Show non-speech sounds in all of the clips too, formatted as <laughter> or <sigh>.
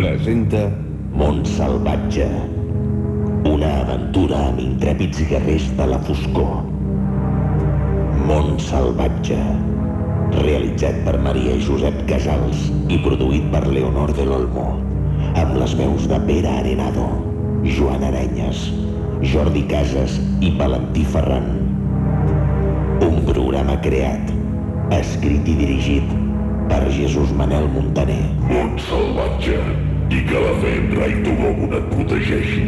presenta Mont salvatge. Una aventura amb intrèpids guerrers de la foscor. Mont salvatge. Realitzat per Maria Josep Casals i produït per Leonor de l'Olmo. Amb les veus de Pere Arenado, Joan Arenyes, Jordi Casas i Valentí Ferran. Un programa creat, escrit i dirigit per Jesús Manel Montaner. Mont salvatge i que la fe en Rai Togogun et protegeixi.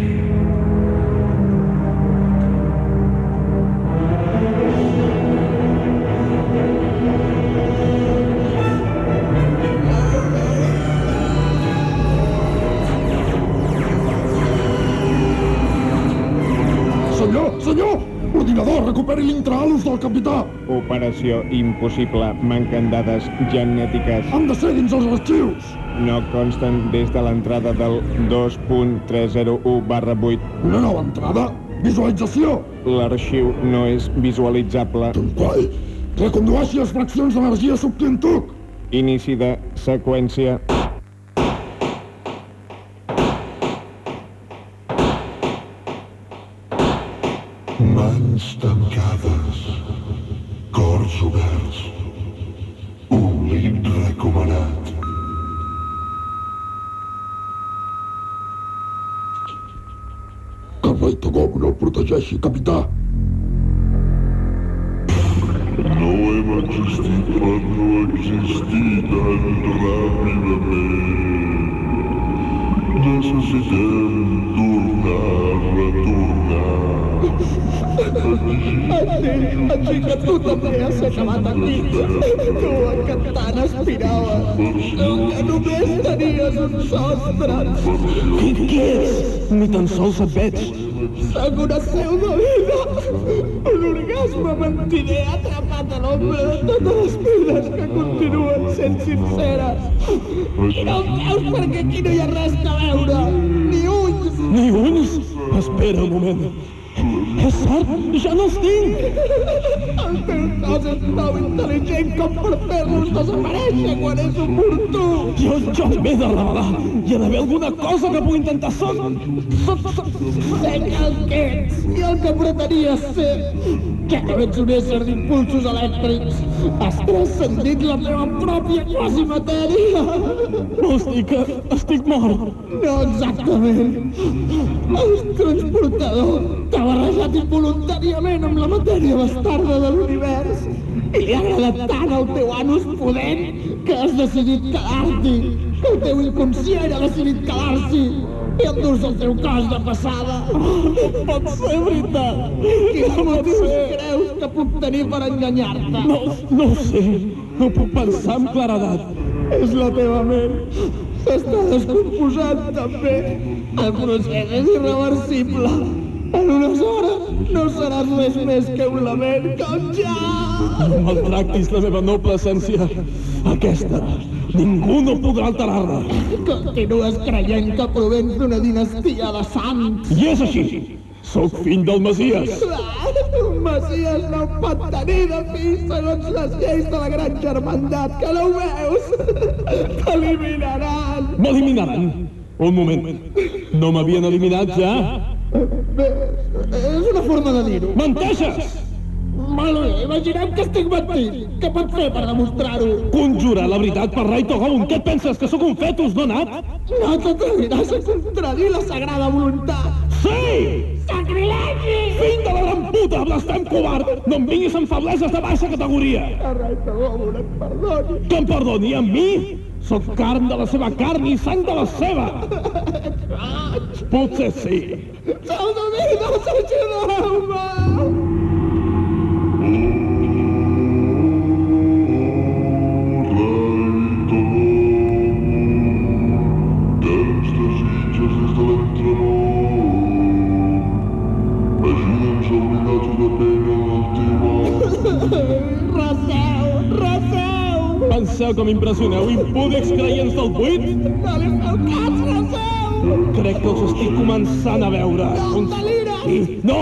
Senyor, senyor! Ordinador, recuperi l'intraalus del capità! Operació impossible. Manquen dades genètiques. Han de ser dins els arxius! No consten des de l'entrada del 2.301 barra 8. Una nova entrada? Visualització! L'arxiu no és visualitzable. Tempai, recondueixi les fraccions d'energia subtintuc! Inici de seqüència. Has acabat aquí. Tu, que tant aspiraves. Tu, que només tenies un sostre. Qui, qui ets? Ni tan sols et veig. Sóc una seu de vida. Un orgasme mentider atrapat a l'ombra de totes les vides que continuen sent sinceres. I no em veus perquè aquí no hi ha res a veure. Ni ulls. Ni ulls? Espera un moment. És cert, ja no els tinc. El teu cos és prou intel·ligent com per fer-los desaparèixer quan és oportú. Jo, jo m'he de revelar. Hi ha d'haver alguna cosa que pugui intentar soc... Sé que el que ets i el que pretenies ser. Que no ets un ésser d'impulsos elèctrics. Has transcendit la teva pròpia quasi matèria. Dir que estic mort? No exactament. El transportador t'ha barrejat involuntàriament amb la matèria bastarda de l'univers i li ha agradat tant el teu anus pudent que has decidit quedar-t'hi, que el teu inconscient ha decidit quedar-s'hi i endur-se el teu cos de passada. No pot ser veritat. Quins motius creus que puc tenir per enganyar-te? No, no ho sé. No puc pensar amb claredat. És la teva ment. Està descomposant, també. El procés és irreversible. En unes hores no seràs res més que un lament com ja. No maltractis la meva noble essència. Aquesta, ningú no podrà alterar-la. Continues creient que provens d'una dinastia de sants. I és així. Sóc fill del Masies. Un Masies no pot tenir de fill segons les lleis de la gran germandat, que no ho veus? T'eliminaran. M'eliminaran. Un moment. No m'havien eliminat ja? Bé, és una forma de dir-ho. Menteixes! Molt bé, imaginem que estic mentint. Què pot fer per demostrar-ho? Conjurar la veritat per Rai Togoun. Què et penses, que sóc un fetus no nat? No t'atreviràs a contradir la sagrada voluntat. Sí! Sacrilegi! Fill de la gran puta, blasfem covard! No em vinguis amb febleses de baixa categoria! Arrai, Togomun, et perdoni. Que em perdoni a mi? Sóc carn de la seva carn i sang de la seva! <laughs> Potser sí. Sou de vida, Penseu que m'impressioneu, impúdics creients del buit? Cas, receu! Crec que us estic començant a veure. No, delires! No,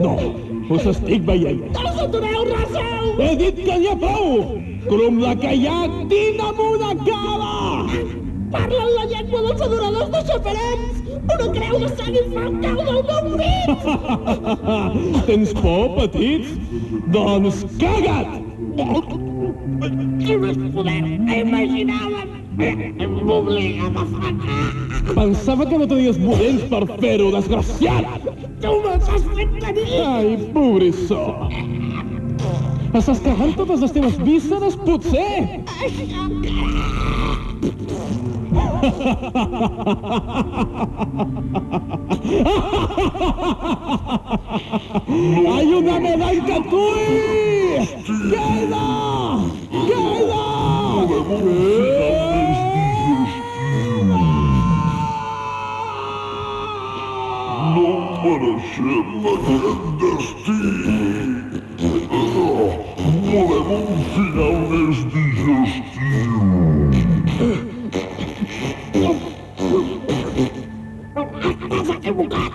no, us estic veient. No us atureu, receu! He dit que n'hi ha prou! Crom la que hi ha, dinamunt acaba! Parlen la llengua dels adoradors de xafarets! Una creu sang i fang cau del meu pit! Tens por, petits? Doncs caga't! Qui més poder imaginaven? M'obliga a! Pensava que no tenies budents per fer-ho, desgraciat! Tu me'ls has fet tenir! Ai, pobrissó! Estàs cagant totes les teves vísceres, potser? Això! ¡Ayúdame, Daikatui! ¡Queda! ¡Queda! No mereixem aquest destí. Volem un final més digestiu. T'has equivocat!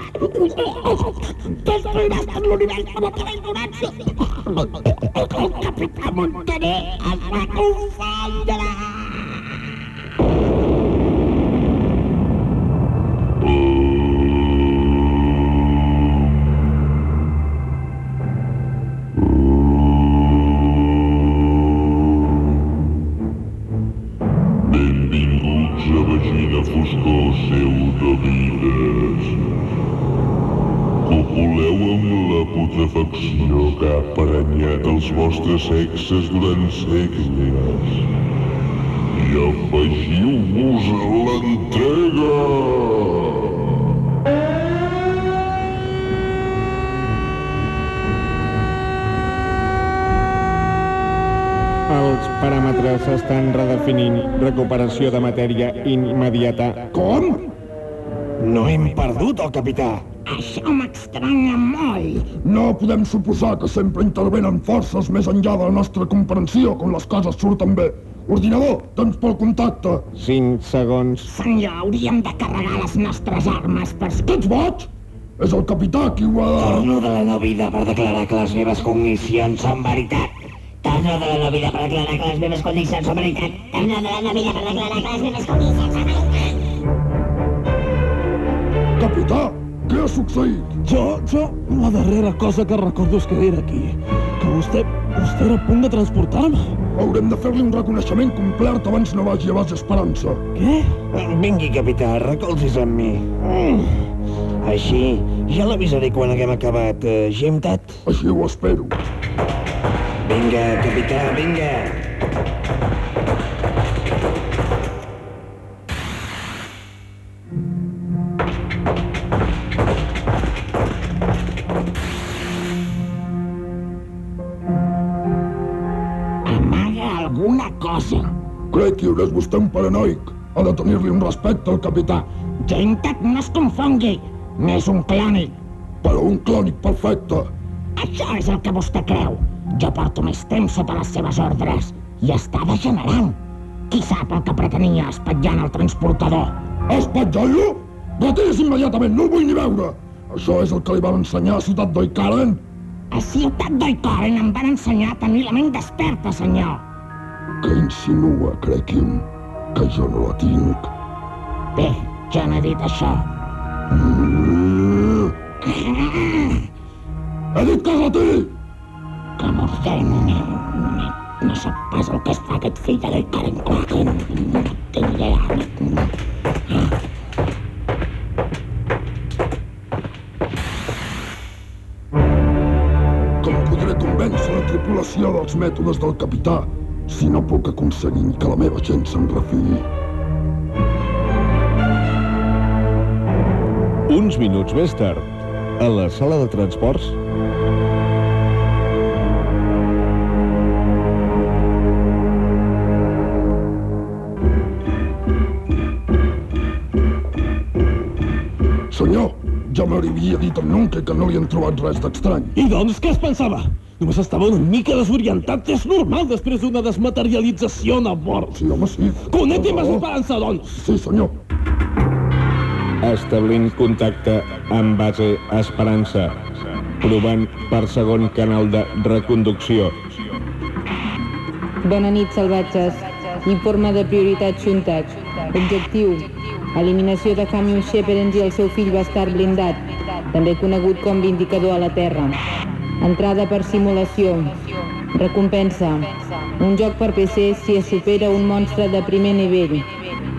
Destruiràs tot l'univers amb la teva ignorància! El capità Montaner es va confondre! Benvinguts a Vagina Foscor, seu de Copuleu amb la putrefacció que ha paranyat els vostres sexes durant segles. I afegiu-vos a l'entrega! Els paràmetres s'estan redefinint. Recuperació de matèria immediata. Com? No hem perdut el capità. Això m'estranya molt! No podem suposar que sempre intervenen forces més enllà de la nostra comprensió quan les coses surten bé. Ordinador, temps pel contacte. 5 segons. Senyor, hauríem de carregar les nostres armes per... Que ets boig? És el capità qui ho ha. Torno de la novida per declarar que les meves cognicions són veritat. Torno de la novida per declarar que les meves condicions són veritat. Torno de la novida per declarar que les meves condicions són veritat. Capità, què ha succeït? Jo, jo, la darrera cosa que recordo és que era aquí. Que vostè, vostè era a punt de transportar-me. Haurem de fer-li un reconeixement complet abans no vagi a base Esperança. Què? Vingui, capità, recolzis amb mi. Mm. Així, ja l'avisaré quan haguem acabat, eh, gemtat. Així ho espero. Vinga, capità, vinga. Cosa. Crec que és vostè un paranoic. Ha de tenir-li un respecte al capità. Gentat, no es confongui. N'és un clònic. Però un clònic perfecte. Això és el que vostè creu. Jo porto més temps sota les seves ordres i està degenerant. Qui sap el que pretenia espatllant el transportador? Espatllant-lo? Retiris immediatament, no el vull ni veure. Això és el que li van ensenyar a Ciutat d'Oikaren? A Ciutat d'Oikoren em van ensenyar a tenir la ment desperta, senyor. Què insinua, Crequium? Que jo no la tinc. Bé, jo no he dit això. Mm. He dit que es retiri! Que m'ordeni. No sap pas el que es fa aquest fill de l'Oikoren Quaken. No tinc idea. Com podré convèncer la tripulació dels mètodes del capità si no puc aconseguir que la meva gent se'n refiï? Uns minuts més tard, a la sala de transports, ja m'hauria dit en Nunca que no li han trobat res d'estrany. I doncs què es pensava? Només estava una mica desorientat. És normal després d'una desmaterialització a bord. Sí, home, sí. Connecti amb Però- esperança, doncs. Sí, senyor. establint contacte amb base Esperança, provant per segon canal de reconducció. Bona nit, salvatges. Informe de prioritat xuntat. Objectiu. Eliminació de Camion Sheperens i el seu fill bastard blindat, també conegut com Vindicador a la Terra. Entrada per simulació. Recompensa. Un joc per PC si es supera un monstre de primer nivell.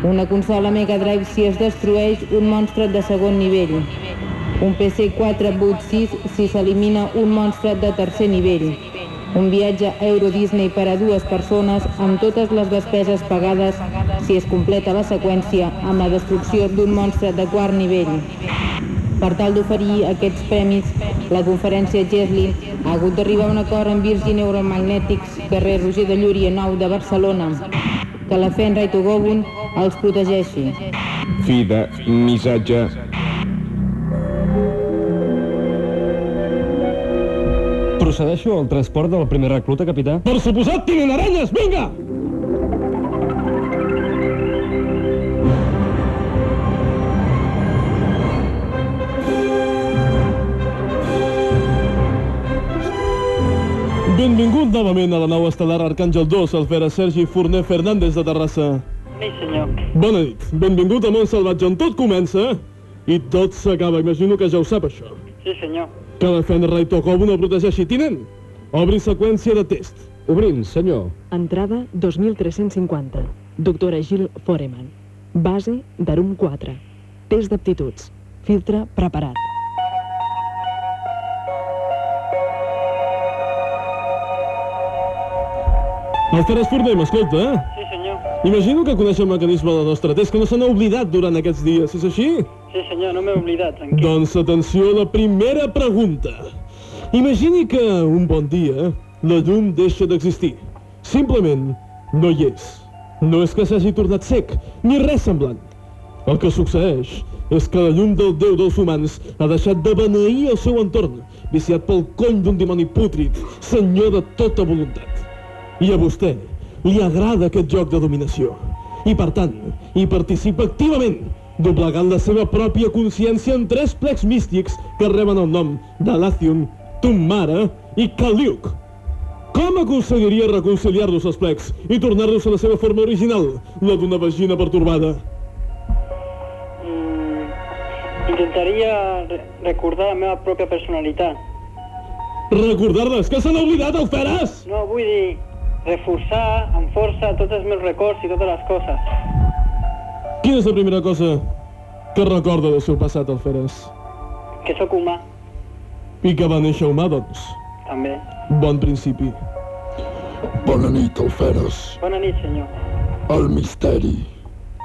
Una consola Mega Drive si es destrueix un monstre de segon nivell. Un PC 4 boot 6 si s'elimina un monstre de tercer nivell. Un viatge Euro Disney per a dues persones amb totes les despeses pagades si es completa la seqüència amb la destrucció d'un monstre de quart nivell. Per tal d'oferir aquests premis, la conferència Gesli ha hagut d'arribar a un acord amb Virgin Neuromagnetics, carrer Roger de Llúria 9 de Barcelona. Que la fe en Raito Gobun els protegeixi. Fi de missatge. Procedeixo al transport del primer recluta, capità? Per suposat, tinent aranyes, vinga! Benvingut novament a la nau estel·lar Arcàngel 2, el fera Sergi Forner Fernández de Terrassa. Sí, senyor. Bona nit. Benvingut a Mont Salvatge, on tot comença i tot s'acaba. Imagino que ja ho sap, això. Sí, senyor. Que defendre Rai Tokobo no protegeixi. Tinent, obri seqüència de test. Obrim, senyor. Entrada 2350. Doctora Gil Foreman. Base d'Arum 4. Test d'aptituds. Filtre preparat. El Feres Forner, m'escolta, eh? Sí, senyor. Imagino que coneix el mecanisme del nostre test, que no se n'ha oblidat durant aquests dies, és així? Sí, senyor, no m'he oblidat, tranquil. Doncs atenció a la primera pregunta. Imagini que un bon dia la llum deixa d'existir. Simplement no hi és. No és que s'hagi tornat sec, ni res semblant. El que succeeix és que la llum del déu dels humans ha deixat de beneir el seu entorn, viciat pel cony d'un dimoni pútrid, senyor de tota voluntat. I a vostè li agrada aquest joc de dominació. I per tant, hi participa activament, doblegant la seva pròpia consciència en tres plecs místics que reben el nom de Lathium, Tummara i Kaliuk. Com aconseguiria reconciliar-los els plecs i tornar-los a la seva forma original, la d'una vagina pertorbada? Mm, intentaria re recordar la meva pròpia personalitat. Recordar-les, que se n'ha oblidat, el Feres! No, vull dir, reforçar amb força tots els meus records i totes les coses. Quina és la primera cosa que recorda del seu passat, el Feres? Que sóc humà, I que va néixer humà, doncs. també. Bon principi. Bona nit, Alferes. Bona nit, senyor. El misteri.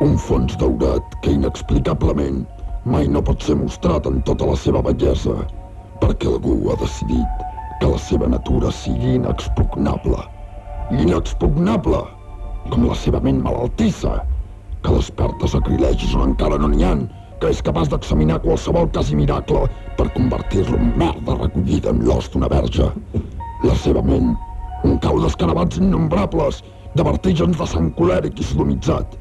Un fons daurat que inexplicablement mai no pot ser mostrat en tota la seva bellesa, perquè algú ha decidit que la seva natura sigui inexpugnable. Inexpugnable! Com la seva ment malaltissa, que desperta sacrilegis on encara no n'hi han, que és capaç d'examinar qualsevol cas i miracle per convertir-lo en merda recollida en l'os d'una verge. La seva ment, un cau d'escarabats innombrables, de vertigens de sang colèric i sodomitzat.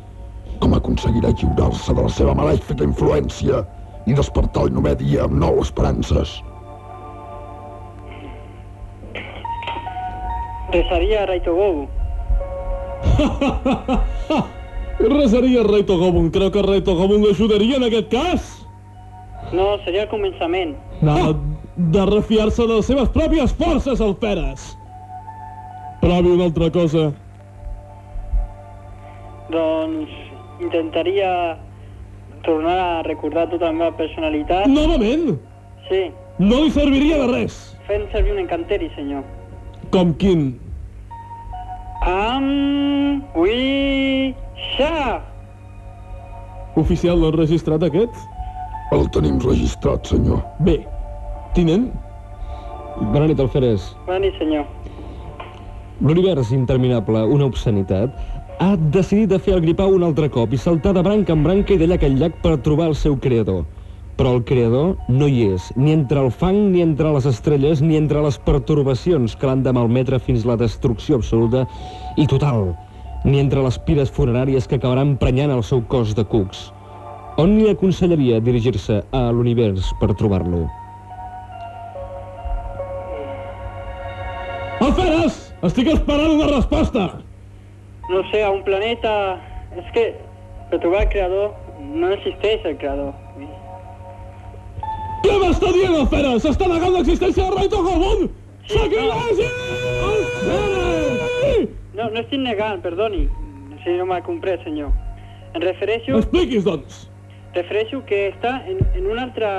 Com aconseguirà lliurar-se de la seva malèfica influència i despertar el novè dia amb nou esperances? Rezaria a Raitogobu. <laughs> Resaria Rei Togobun. Creu que Rei Togobun l'ajudaria en aquest cas? No, seria el començament. No, de refiar-se de les seves pròpies forces, el Feres. Provi una altra cosa. Doncs intentaria tornar a recordar tota la meva personalitat. Novament? Sí, No li serviria de res. fent servir un encanteri, senyor. Com quin? Am... Ui... Xa! Oficial, l'han registrat aquest? El tenim registrat, senyor. Bé. Tinent? Bona nit, Alferes. Bona nit, senyor. L'univers interminable, una obscenitat, ha decidit de fer el gripau un altre cop i saltar de branca en branca i de llac en llac per trobar el seu creador. Però el creador no hi és, ni entre el fang, ni entre les estrelles, ni entre les pertorbacions que l'han de malmetre fins la destrucció absoluta i total, ni entre les pires funeràries que acabaran prenyant el seu cos de cucs. On li aconsellaria dirigir-se a l'univers per trobar-lo? Alferes! Estic esperant una resposta! No sé, a un planeta... És que per trobar el creador no existeix el creador. Què m'està dient el Fera? S'està negant l'existència de Raito Gabón! Sacrilegi! No, no estic negant, perdoni, si no m'ha comprès, senyor. Em refereixo... Expliquis, doncs. Refereixo que està en, en una altra...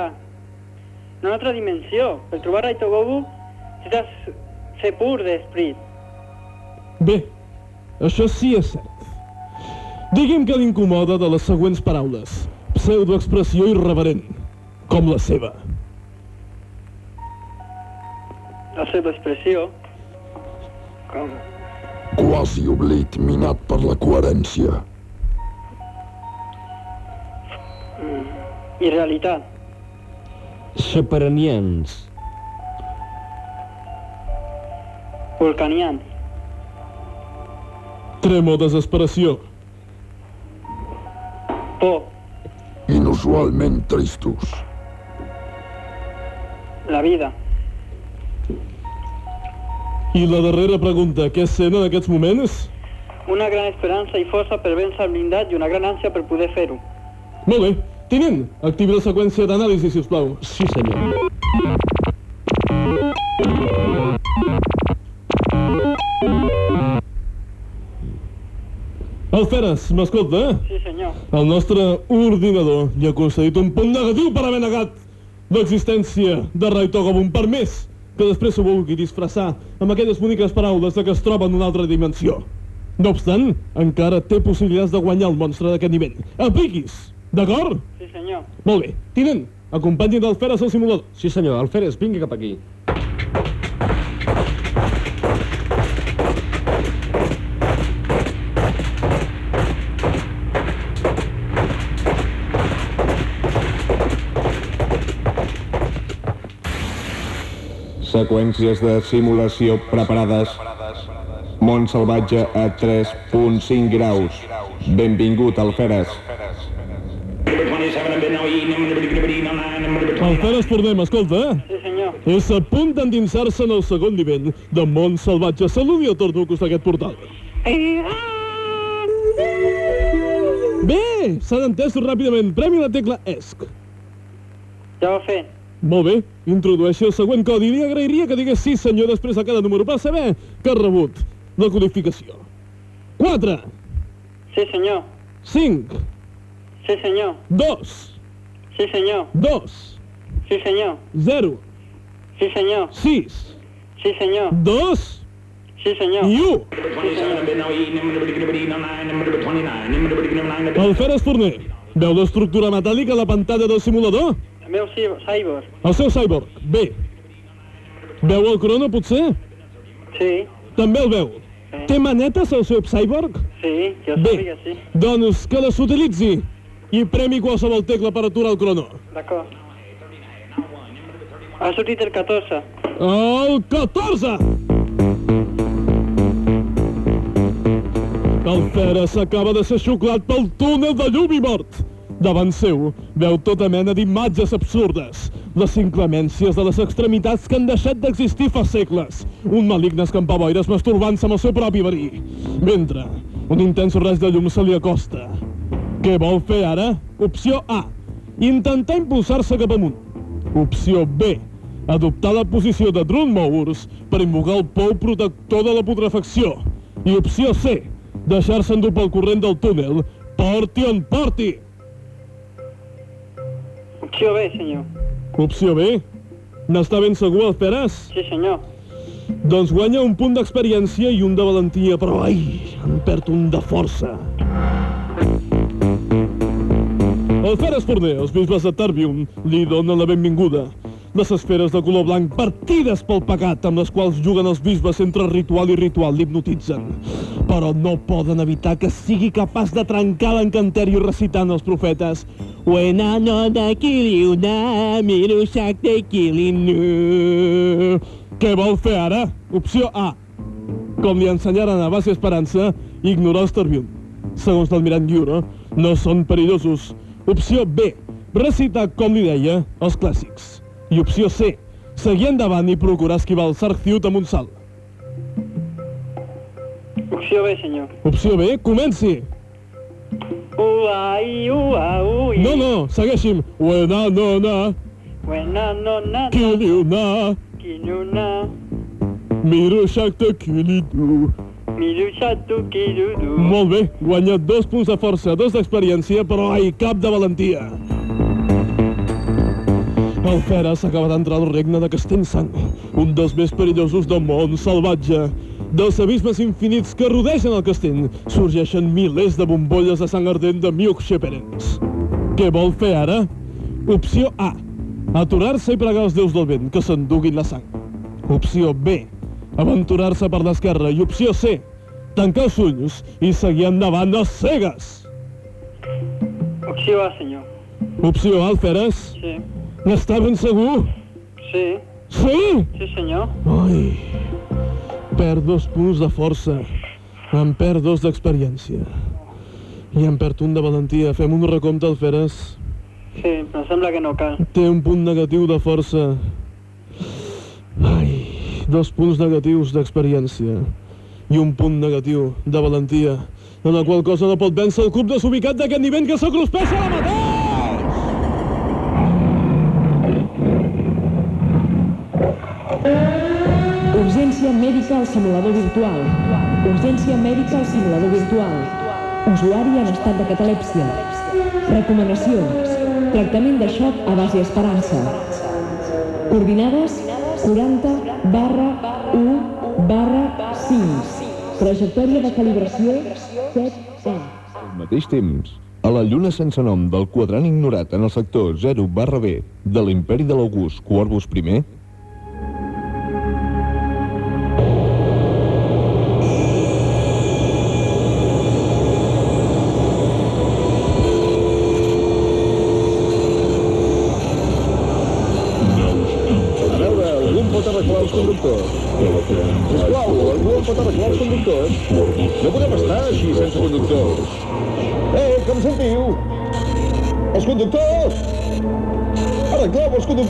en una altra dimensió. Per trobar Raito Gobu, necessites ser pur d'esperit. Bé, això sí és cert. Digui'm que l'incomoda de les següents paraules. Pseudoexpressió irreverent, com la seva. La seva expressió... Com... Quasi oblit minat per la coherència. I realitat. Xaperanians. Vulcanians. Tremo desesperació. Por. Inusualment tristos. La vida. I la darrera pregunta, què sent en aquests moments? Una gran esperança i força per vèncer el blindat i una gran ànsia per poder fer-ho. Molt bé. Tinent, activi la seqüència d'anàlisi, si us plau. Sí, senyor. Alferes, m'escolta? Sí, senyor. El nostre ordinador li ha concedit un punt negatiu per haver negat l'existència de Rai Togobun per més que després s'ho vulgui disfressar amb aquelles boniques paraules de que es troba en una altra dimensió. No obstant, encara té possibilitats de guanyar el monstre d'aquest nivell. Apliquis, d'acord? Sí, senyor. Molt bé. Tinent, acompanyin l'Alferes al simulador. Sí, senyor. Alferes, vingui cap aquí. Seqüències de simulació preparades. Món salvatge a 3.5 graus. Benvingut, Alferes. Alferes Fornem, escolta, eh? Sí, senyor. És a punt d'endinsar-se en el segon nivell de món salvatge. Saludi el torno que d'aquest portal. Bé, s'han entès ràpidament. Premi la tecla ESC. Ja ho he fet. Molt bé, introdueixi el següent codi. Li agrairia que digués sí, senyor, després de cada número per saber que ha rebut la codificació. 4, Sí, senyor. 5, Sí, senyor. 2, Sí, senyor. 2, Sí, senyor. 0, Sí, senyor. 6, Sí, senyor. 2 Sí, senyor. i 1. Alferes Forner, veu l'estructura metàl·lica a la pantalla del simulador? Meu cyborg. El seu cyborg, bé. Veu el crono, potser? Sí, També el veu. Té manetes el seu cyborg? sí, jo Bé. sabia, sí. Doncs que les utilitzi i premi qualsevol tecla per aturar el crono. D'acord. Ha sortit el 14. El 14! El Fera s'acaba de ser xuclat pel túnel de llum i mort. Davant seu veu tota mena d'imatges absurdes. Les inclemències de les extremitats que han deixat d'existir fa segles. Un maligne escampaboires masturbant-se amb el seu propi verí. Mentre un intens raig de llum se li acosta. Què vol fer ara? Opció A. Intentar impulsar-se cap amunt. Opció B. Adoptar la posició de Drun Mours per invocar el pou protector de la putrefacció. I opció C. Deixar-se endur pel corrent del túnel. Porti on porti! Opció B, senyor. Opció B. N'està ben segur, el Feres? Sí, senyor. Doncs guanya un punt d'experiència i un de valentia, però ai, en perd un de força. El Feres Forner, els bisbes de Tarbium, li donen la benvinguda. Les esferes de color blanc partides pel pecat amb les quals juguen els bisbes entre ritual i ritual l'hipnotitzen. Però no poden evitar que sigui capaç de trencar l'encanteri recitant els profetes Wena no da kiliuna, miru shakte kilinu. Què vol fer ara? Opció A. Com li ensenyaren a base Esperança, ignorar els Tarbium. Segons l'almirant Yuro, no són perillosos. Opció B. Recitar, com li deia, els clàssics. I opció C. Seguir endavant i procurar esquivar el Sarciut amb un salt. Opció B, senyor. Opció B. Comenci. Uai, ua, ui. No, no, segueixi'm. Uena, no, na, Buena, no, na, kili, na, kinuna. miro shakta kili, du. Miru xatu, kirudu. Molt bé, guanyat dos punts de força, dos d'experiència, però ai, cap de valentia. El Fera s'acaba d'entrar al regne de Castellsang, un dels més perillosos del món salvatge. Dels abismes infinits que rodegen el castell sorgeixen milers de bombolles de sang ardent de Miuxeperens. Què vol fer ara? Opció A. Aturar-se i pregar als déus del vent que s'enduguin la sang. Opció B. Aventurar-se per l'esquerra. I opció C. Tancar els ulls i seguir endavant a cegues. Opció A, senyor. Opció A, Alferes? Sí. N'està ben segur? Sí. Sí? Sí, senyor. Ai, perd dos punts de força. En perd dos d'experiència. I en perd un de valentia. Fem un recompte, Alferes. Sí, però sembla que no cal. Té un punt negatiu de força. Ai, dos punts negatius d'experiència. I un punt negatiu de valentia. En la qual cosa no pot vèncer el club desubicat d'aquest nivell que s'acrospeix a la mateix! Mèdica al simulador virtual. Urgència mèdica al simulador virtual. Usuari en estat de catalèpsia. Recomanacions. Tractament de xoc a base esperança. Coordinades 40 barra 1 barra 5. Trajectòria de calibració 7 A. Al mateix temps, a la lluna sense nom del quadrant ignorat en el sector 0 barra B de l'imperi de l'August Corvus I,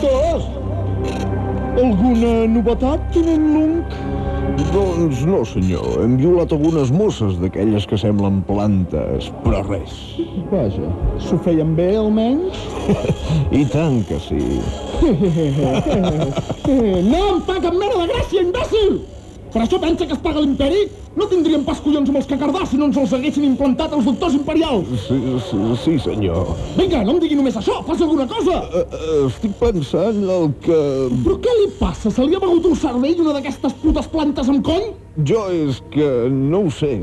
Conductors! Alguna novetat, tinent Lunk? Doncs no, senyor. Hem violat algunes mosses d'aquelles que semblen plantes, però res. Vaja, s'ho feien bé, almenys? <laughs> I tant que sí. <laughs> no em fa cap mena de gràcia, imbècil! Per això pensa que es paga l'imperi? No tindríem pas collons amb els cacardars si no ens els haguessin implantat els doctors imperials! Sí, sí, sí senyor. Vinga, no em digui només això, faci alguna cosa! Uh, uh, estic pensant el que... Però què li passa? Se li ha begut un cervell una d'aquestes putes plantes amb cony? Jo és que no ho sé.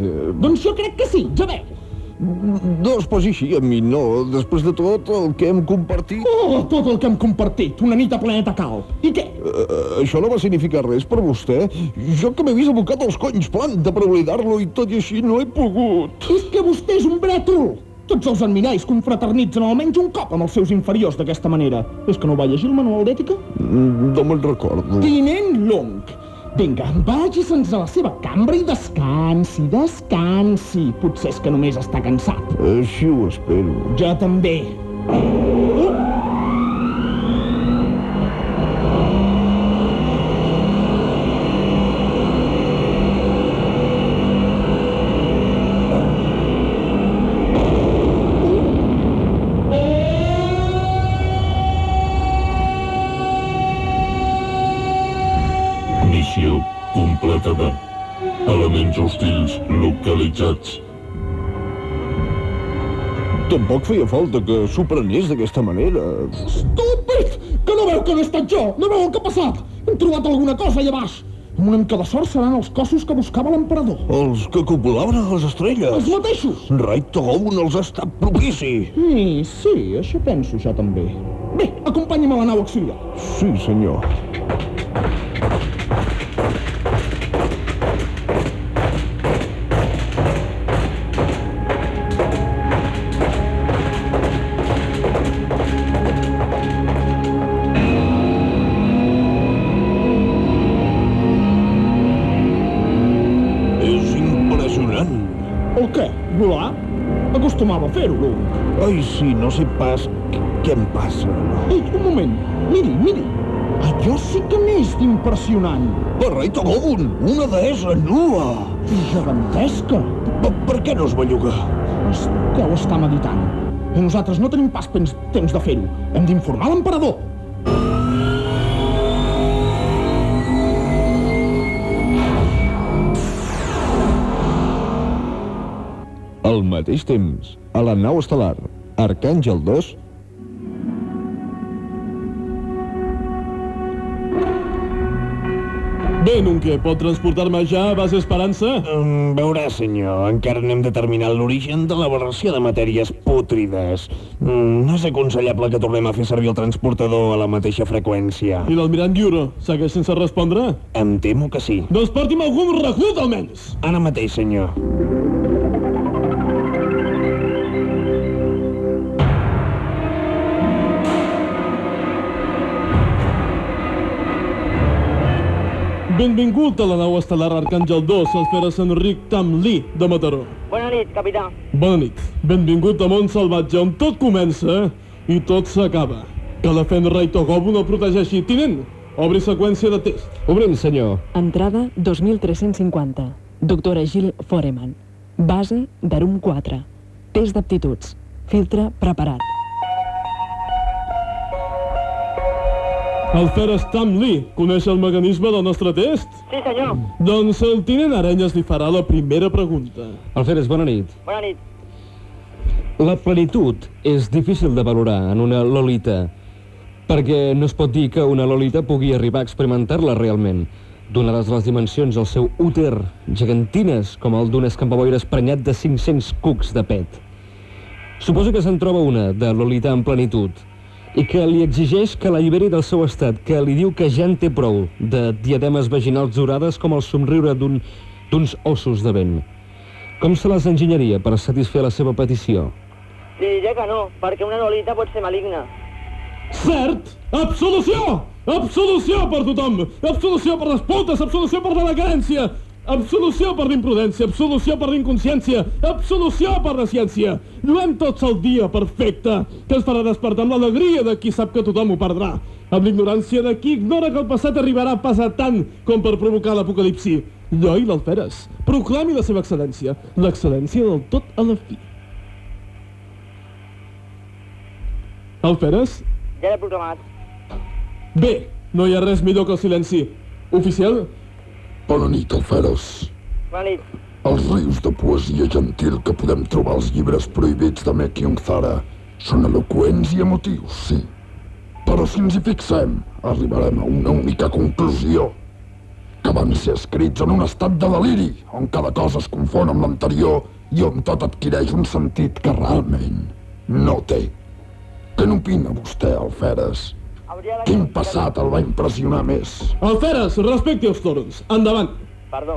Doncs jo crec que sí, ja veu. No es posi així amb mi, no. Després de tot el que hem compartit... Oh, tot el que hem compartit, una nit a planeta calp. I què? Uh, això no va significar res per vostè? Jo que m'he vist abocat als conys planta per oblidar-lo i tot i així no he pogut. És que vostè és un brètol! Tots els admirais confraternitzen almenys un cop amb els seus inferiors d'aquesta manera. És que no va llegir el manual d'ètica? Mm, No me'n recordo. Tinent Long, vinga, vagi-se'ns a la seva cambra i descansi, descansi. Potser és que només està cansat. Així ho espero. Jo també. Missió localitzats. Tampoc feia falta que s'ho prenés d'aquesta manera. Estúpid! Que no veu que no he estat jo? No veu el que ha passat? Hem trobat alguna cosa allà baix. Amb una mica de sort seran els cossos que buscava l'emperador. Els que copulaven a les estrelles. Els mateixos. Rai Togoun els ha estat propici. Sí, sí, això penso jo també. Bé, acompanya'm a la nau auxiliar. Sí, senyor. Luke. Ai, sí, no sé pas què- em passa. Ei, un moment. Miri, miri. Allò sí que n'és d'impressionant. Per Rai Togoun, una deessa nua. Gegantesca. Per, per què no es belluga? Alferes deu estar meditant. Nosaltres no tenim pas temps de fer-ho. Hem d'informar l'emperador. Mateix temps, a la nau estel·lar, Arcàngel 2 Bé, Nunque, pot transportar-me ja a base Esperança? Um, veurà, senyor, encara no hem determinat l'origen de l'aberració de matèries pútrides. Mm, no és aconsellable que tornem a fer servir el transportador a la mateixa freqüència. I l'almirant Yuro segueix sense respondre? Em temo que sí. Doncs porti'm algun reclut, almenys! Ara mateix, senyor. Benvingut a la nau estel·lar Arcàngel 2, Alferes Enric Tam Lee, de Mataró. Bona nit, capità. Bona nit. Benvingut a Mont Salvatge, on tot comença i tot s'acaba. Que la Fenray Togobu no protegeixi. Tinent, obri seqüència de test. Obrim, senyor. Entrada 2350. Doctora Gil Foreman. Base d'Arum 4. Test d'aptituds. Filtre preparat. Alferes Tam Lee, coneix el mecanisme del nostre test? Sí, senyor. Doncs el tinent Arenyes li farà la primera pregunta. Alferes, bona nit. Bona nit. La plenitud és difícil de valorar en una lolita, perquè no es pot dir que una lolita pugui arribar a experimentar-la realment. Donades les dimensions al seu úter, gegantines com el d'un escampaboires prenyat de 500 cucs de pet. Suposo que se'n troba una, de lolita en plenitud, i que li exigeix que l'alliberi del seu estat, que li diu que ja en té prou de diademes vaginals durades com el somriure d'un d'uns ossos de vent. Com se les enginyaria per satisfer la seva petició? Li diré que no, perquè una lolita pot ser maligna. Cert! Absolució! Absolució per tothom! Absolució per les putes! Absolució per la decadència! Absolució per l'imprudència, absolució per l'inconsciència, absolució per la ciència. Lluem tots el dia perfecte, que es farà despertar amb l'alegria de qui sap que tothom ho perdrà, amb l'ignorància de qui ignora que el passat arribarà a passar tant com per provocar l'apocalipsi. Jo i l'Alferes, proclami la seva excel·lència, l'excel·lència del tot a la fi. Alferes? Ja l'he proclamat. Bé, no hi ha res millor que el silenci. Oficial? Bona nit, Alferes. Bona nit. Els rius de poesia gentil que podem trobar als llibres prohibits de Mekyung Zara són eloqüents i emotius, sí. Però si ens hi fixem, arribarem a una única conclusió. Que van ser escrits en un estat de deliri, on cada cosa es confon amb l'anterior i on tot adquireix un sentit que realment no té. Què n'opina vostè, Alferes? Quin passat el va impressionar més? Alferes, respecti els torns. Endavant. Perdó.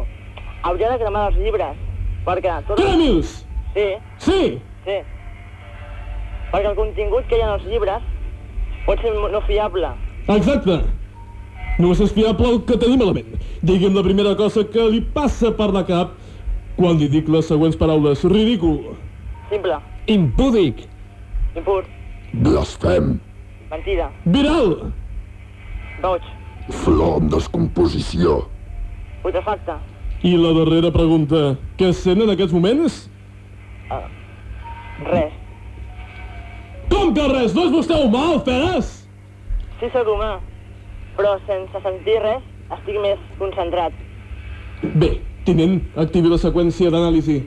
Hauria de cremar els llibres, perquè... Tot... Cremi'ls! Sí, Sí! sí. Perquè el contingut que hi ha en els llibres pot ser no fiable. Exacte. Només és fiable el que tenim a la ment. Digui'm la primera cosa que li passa per la cap quan li dic les següents paraules. Ridícul. Simple. Impúdic. Impur. Blasfem, Mentida. Viral. Boig. flor en descomposició, Putrefacte. I la darrera pregunta. Què sent en aquests moments? Res. Com que res? No és vostè humà, Alferes? Sí, sóc humà. Però sense sentir res, estic més concentrat. Bé, tinent, activi la seqüència d'anàlisi.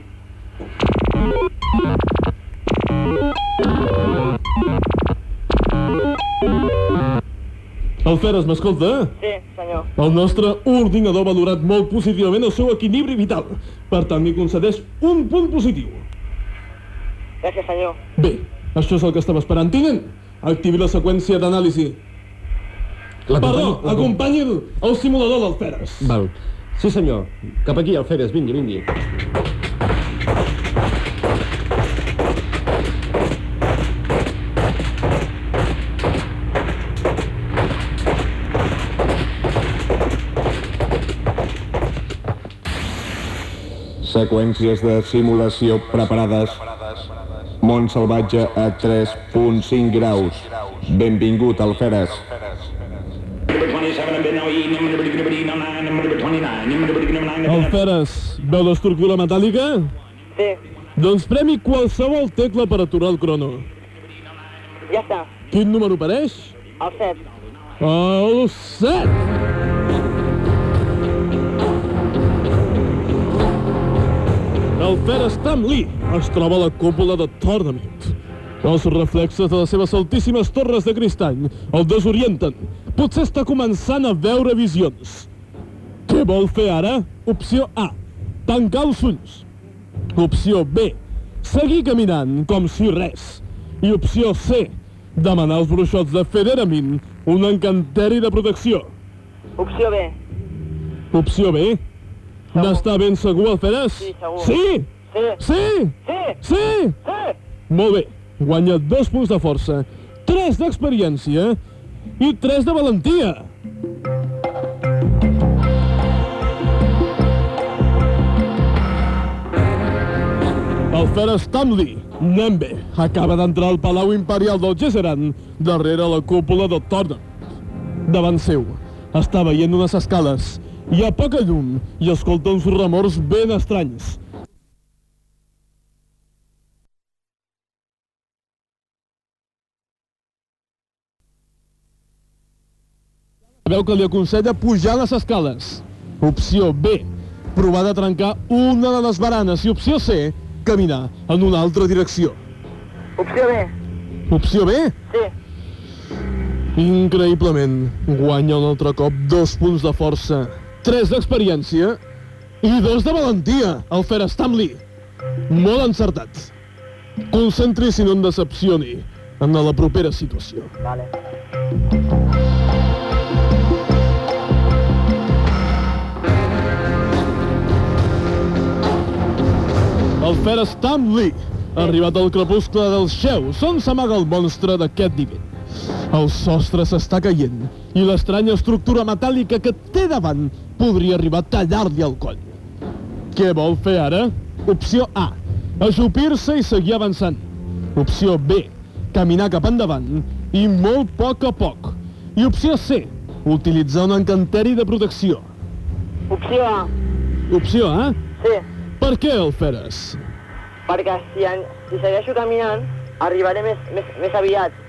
Alferes, m'escolta? Sí, senyor. El nostre ordinador ha valorat molt positivament el seu equilibri vital. Per tant, li concedeix un punt positiu. Gràcies, senyor. Bé, això és el que estava esperant. Tinent, activi la seqüència d'anàlisi. Perdó, acompanyi el, el simulador d'Alferes. Val. Sí, senyor. Cap aquí, Alferes, vingui, vingui. Seqüències de simulació preparades. Mont salvatge a 3.5 graus. Benvingut, Alferes. Alferes, veu l'estructura metàl·lica? Sí. Doncs premi qualsevol tecla per aturar el crono. Ja està. Quin número apareix? El 7. El 7! El Fer Stanley es troba a la cúpula de Tournament. Els reflexes de les seves altíssimes torres de cristall el desorienten. Potser està començant a veure visions. Què vol fer ara? Opció A. Tancar els ulls. Opció B. Seguir caminant com si res. I opció C. Demanar als bruixots de Federamin un encanteri de protecció. Opció B. Opció B. N'està ben segur, Alferes? Sí, segur. Sí? Sí. Sí? Sí. Sí? Sí. Molt bé. Guanya dos punts de força, tres d'experiència i tres de valentia. El Fer Stanley, Nembe, acaba d'entrar al Palau Imperial del Gesseran, darrere la cúpula del Tordon. Davant seu, està veient unes escales. Hi ha poca llum i escolta uns remors ben estranys. Veu que li aconsella pujar les escales. Opció B, provar de trencar una de les baranes. I opció C, caminar en una altra direcció. Opció B. Opció B? Sí. Increïblement, guanya un altre cop dos punts de força, tres d'experiència i dos de valentia, el Fer Stanley. Molt encertat. Concentris i no em decepcioni en la propera situació. Vale. El Fer Stanley ha arribat al crepuscle dels xeus, on s'amaga el monstre d'aquest nivell. El sostre s'està caient i l'estranya estructura metàl·lica que té davant podria arribar a tallar-li el coll. Què vol fer ara? Opció A. Ajupir-se i seguir avançant. Opció B. Caminar cap endavant i molt poc a poc. I opció C. Utilitzar un encanteri de protecció. Opció A. Opció A? Sí. Per què el feres? Perquè si, en, si segueixo caminant, arribaré més, més, més aviat.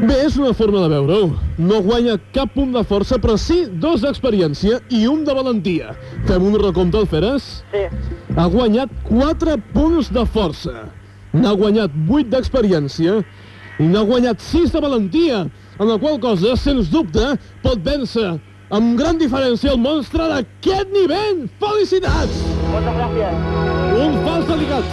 Bé, és una forma de veure-ho. No guanya cap punt de força, però sí dos d'experiència i un de valentia. Fem un recompte, el Feres? Sí. Ha guanyat 4 punts de força. N'ha guanyat 8 d'experiència i n'ha guanyat 6 de valentia, en la qual cosa, sens dubte, pot vèncer amb gran diferència el monstre d'aquest nivell. Felicitats! Moltes gràcies. Un fals delicat.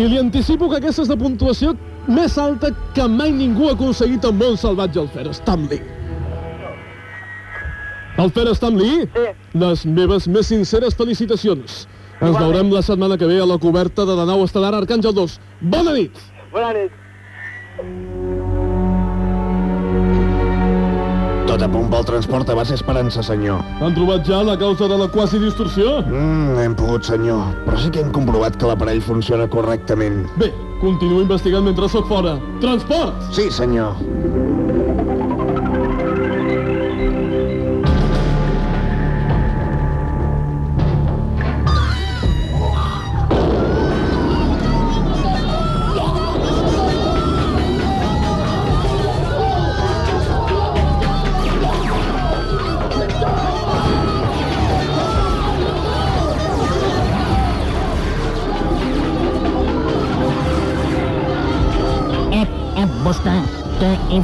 I li anticipo que aquesta és la puntuació més alta que mai ningú ha aconseguit en món salvatge al Fer Stanley. El Fer Stanley? Sí. Les meves més sinceres felicitacions. Ens veurem la setmana que ve a la coberta de la nau estel·lar Arcàngel 2. Bona nit! Bona nit. Tot a punt pel transport a base Esperança, senyor. Han trobat ja la causa de la quasi distorsió? Mm, hem pogut, senyor. Però sí que hem comprovat que l'aparell funciona correctament. Bé, continuo investigant mentre sóc fora. Transport! Sí, senyor.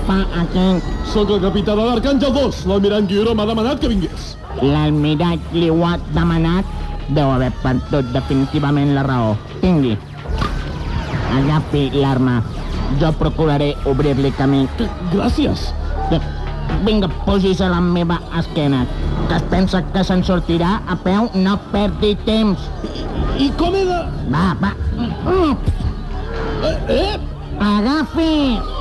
Fa aquí? Sóc el capità de l'Arcàngel 2. L'almirant Guiuró m'ha demanat que vingués. L'almirall li ho ha demanat? Deu haver perdut definitivament la raó. Tingui. Agafi l'arma. Jo procuraré obrir-li camí. Gràcies. Vinga, posis a la meva esquena. Que es pensa que se'n sortirà a peu, no perdi temps. I com he de... Va, va. Eh, eh? Agafi!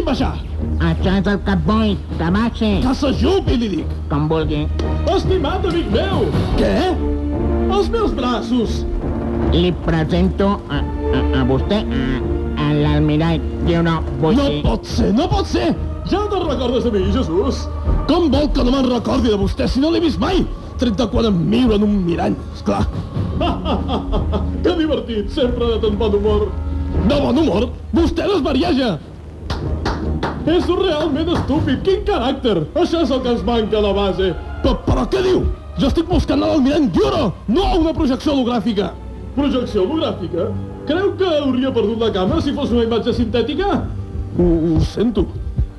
Deixi'm baixar! Això és el que vull, que baixi. Que s'ajupi, li dic! Com vulgui. Estimat amic meu! Què? Els meus braços! Li presento a, a, a vostè, a, a l'almirall Diuro No Buixi. pot ser, no pot ser! Ja te'n recordes de mi, Jesús? Com vol que no me'n recordi de vostè si no l'he vist mai? Tret de quan em miro en un mirall, esclar. <laughs> que divertit, sempre de tan bon humor. De bon humor? Vostè no es! És realment estúpid, quin caràcter! Això és el que ens manca a la base. Però, però què diu? Jo estic buscant a l'almirall Diuro, no una projecció hologràfica. Projecció hologràfica? Creu que hauria perdut la càmera si fos una imatge sintètica? Ho, ho sento.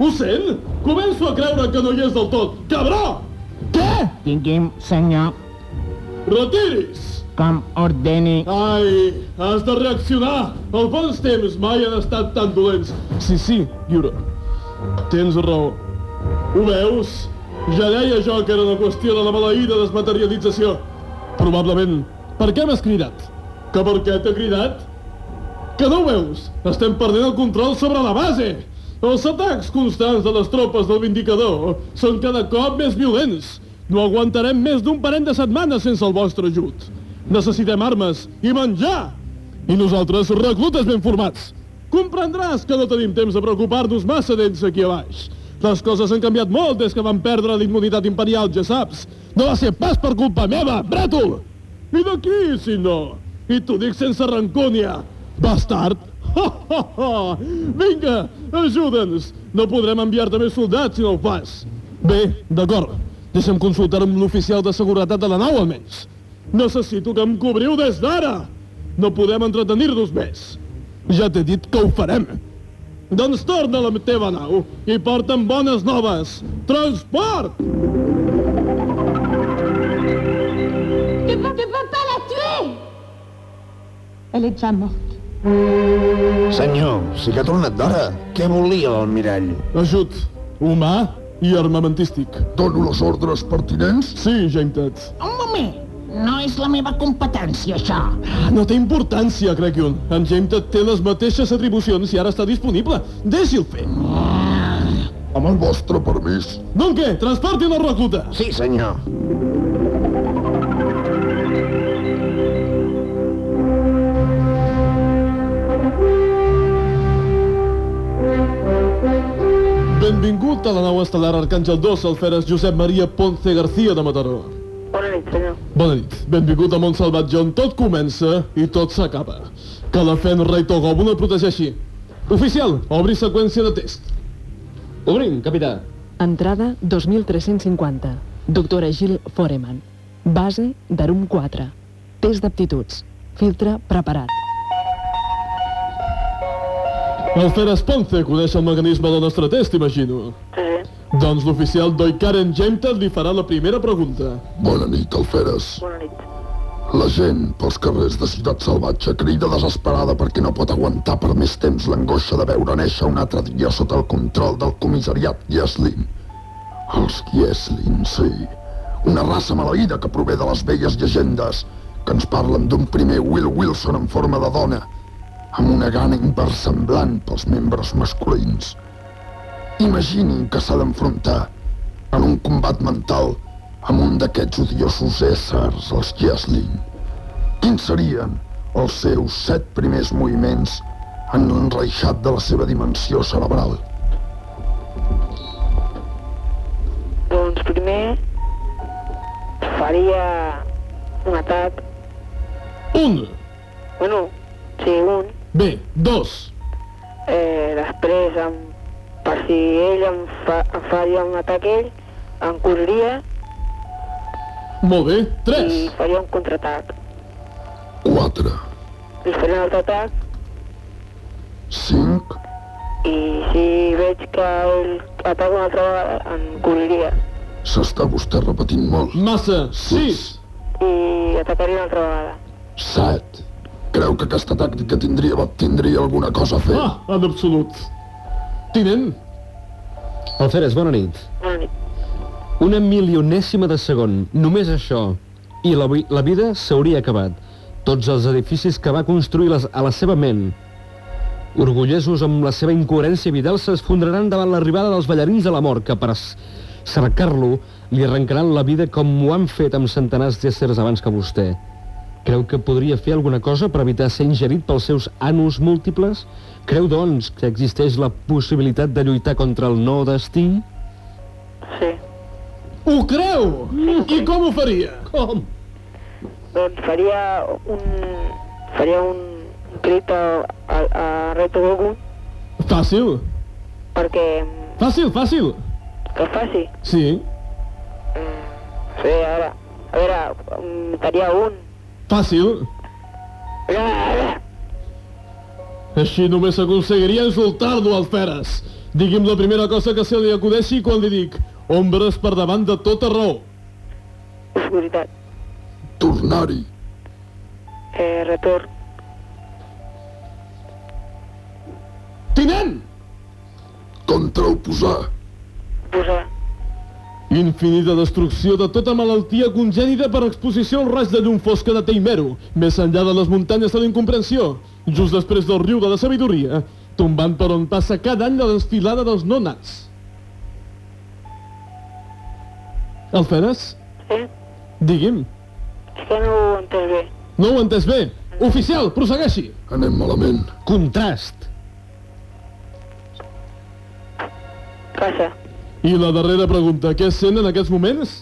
Ho sent? Començo a creure que no hi és del tot. Cabró! Què? Digui'm, senyor, Retiris! com ordeni... Ai, has de reaccionar! Els bons temps mai han estat tan dolents. Sí, sí, Yura. Tens raó. Ho veus? Ja deia jo que era una qüestió de la maleïda desmaterialització. Probablement. Per què m'has cridat? Que per què t'he cridat? Que no ho veus? Estem perdent el control sobre la base! Els atacs constants de les tropes del Vindicador són cada cop més violents. No aguantarem més d'un parell de setmanes sense el vostre ajut. Necessitem armes i menjar! I nosaltres, reclutes ben formats. Comprendràs que no tenim temps de preocupar-nos massa d'ells aquí a baix. Les coses han canviat molt des que vam perdre la immunitat imperial, ja saps. No va ser pas per culpa meva, brètol! I d'aquí, si no? I t'ho dic sense rancúnia. Bastard! <laughs> Vinga, ajuda'ns! No podrem enviar-te més soldats si no ho fas. Bé, d'acord. Deixa'm consultar amb l'oficial de seguretat de la nau, almenys. Necessito que em cobriu des d'ara! No podem entretenir-nos més. Ja t'he dit que ho farem. Doncs torna a la teva nau i porta'm bones noves. Transport! Tu tu peux pas la tuer Elle est déjà morte. Senyor, sí que ha tornat d'hora. Què volia l'almirall? Ajut humà i armamentístic. Dono les ordres pertinents? Sí, Jametet. Un moment, no és la meva competència, això. No té importància, crec un. En Jametet té les mateixes atribucions i ara està disponible. Deixi'l fer. Amb el vostre permís. Doncs què? Transportin el recluta. Sí, senyor. Benvingut a la nau estel·lar Arcàngel 2, alferes Josep Maria Ponce García de Mataró. Bona nit, senyor. Bona nit. Benvingut a Montsalvatge, on tot comença i tot s'acaba. Que la fe en rei Togobo no el protegeixi. Oficial, obri seqüència de test. Obrim, capità. Entrada 2350. Doctora Gil Foreman. Base d'Arum 4. Test d'aptituds. Filtre preparat. Alferes Ponce coneix el mecanisme del nostre test, imagino. Sí. Doncs l'oficial Doikaren Jemtet li farà la primera pregunta. Bona nit, Alferes. Bona nit. La gent pels carrers de Ciutat Salvatge crida desesperada perquè no pot aguantar per més temps l'angoixa de veure néixer un altre dia sota el control del comissariat Gieslin. Els Gieslin, sí. Una raça maleïda que prové de les velles llegendes que ens parlen d'un primer Will Wilson en forma de dona amb una gana inversemblant pels membres masculins. Imaginin que s'ha d'enfrontar en un combat mental amb un d'aquests odiosos éssers, els Gieslin. Quins serien els seus set primers moviments en l'enreixat de la seva dimensió cerebral? Doncs primer faria un atac. Un. Bueno, sí, un. Bé, dos. Eh, després, em, per si ell em, fa, em faria un atac ell, em correria Molt bé. i Tres. faria un contraatac. Quatre, Li faria un altre atac cinc, i si veig que ell ataca una altra vegada, em correria s'està vostè repetint molt. Massa. Sis. i atacaria una altra vegada. Que aquesta tàctica tindria, tindria alguna cosa a fer? Ah, en absolut. Tinent? Alferes, bona nit. Bona nit. Una milionèsima de segon, només això. I la, la vida s'hauria acabat. Tots els edificis que va construir les, a la seva ment. Orgullosos amb la seva incoherència vital s'esfondraran davant l'arribada dels ballarins de la mort que, per, cercar-lo, li arrencaran la vida com ho han fet amb centenars d'éssers abans que vostè. Creu que podria fer alguna cosa per evitar ser ingerit pels seus anus múltiples? Creu, doncs, que existeix la possibilitat de lluitar contra el no destí? Sí. Ho creu? I com ho faria? Com? Doncs faria un... faria un, crit a, a, a Reto Goku Fàcil. perquè... Fàcil, fàcil. que faci. Sí. Sí, a veure... A veure, mm, faria un... Fàcil. Així només s'aconseguiria insultar-lo, Alferes. Digui'm la primera cosa que se li acudeixi quan li dic ombres per davant de tota raó. Oscuritat. Tornar-hi. Eh, retorn. Tinent! Contraoposar. Posar. Infinita destrucció de tota malaltia congènida per exposició al raig de llum fosca de Teimero, més enllà de les muntanyes de l'incomprensió, just després del riu de la sabidoria, tombant per on passa cada any la desfilada dels nonats. Alferes? Sí? Digui'm. És que no ho entès bé. No ho entès bé. Oficial, prossegueixi. Anem malament. Contrast. Passa. I la darrera pregunta, què sent en aquests moments?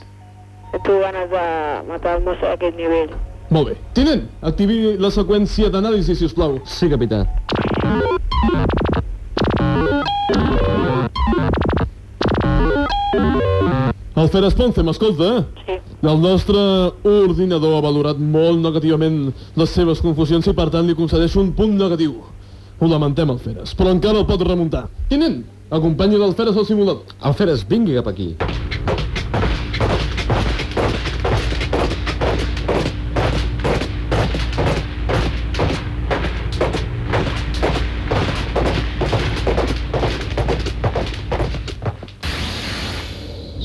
Tu ganes de matar el mosso a aquest nivell. Molt bé. Tinent, activi la seqüència d'anàlisi, si us plau. Sí, capità. Alferes Ponce, m'escolta? Sí. El nostre ordinador ha valorat molt negativament les seves confusions i per tant li concedeix un punt negatiu. Ho lamentem, Alferes, però encara el pot remuntar. Tinent, acompanyi l'Alferes al simulador. Alferes, vingui cap aquí.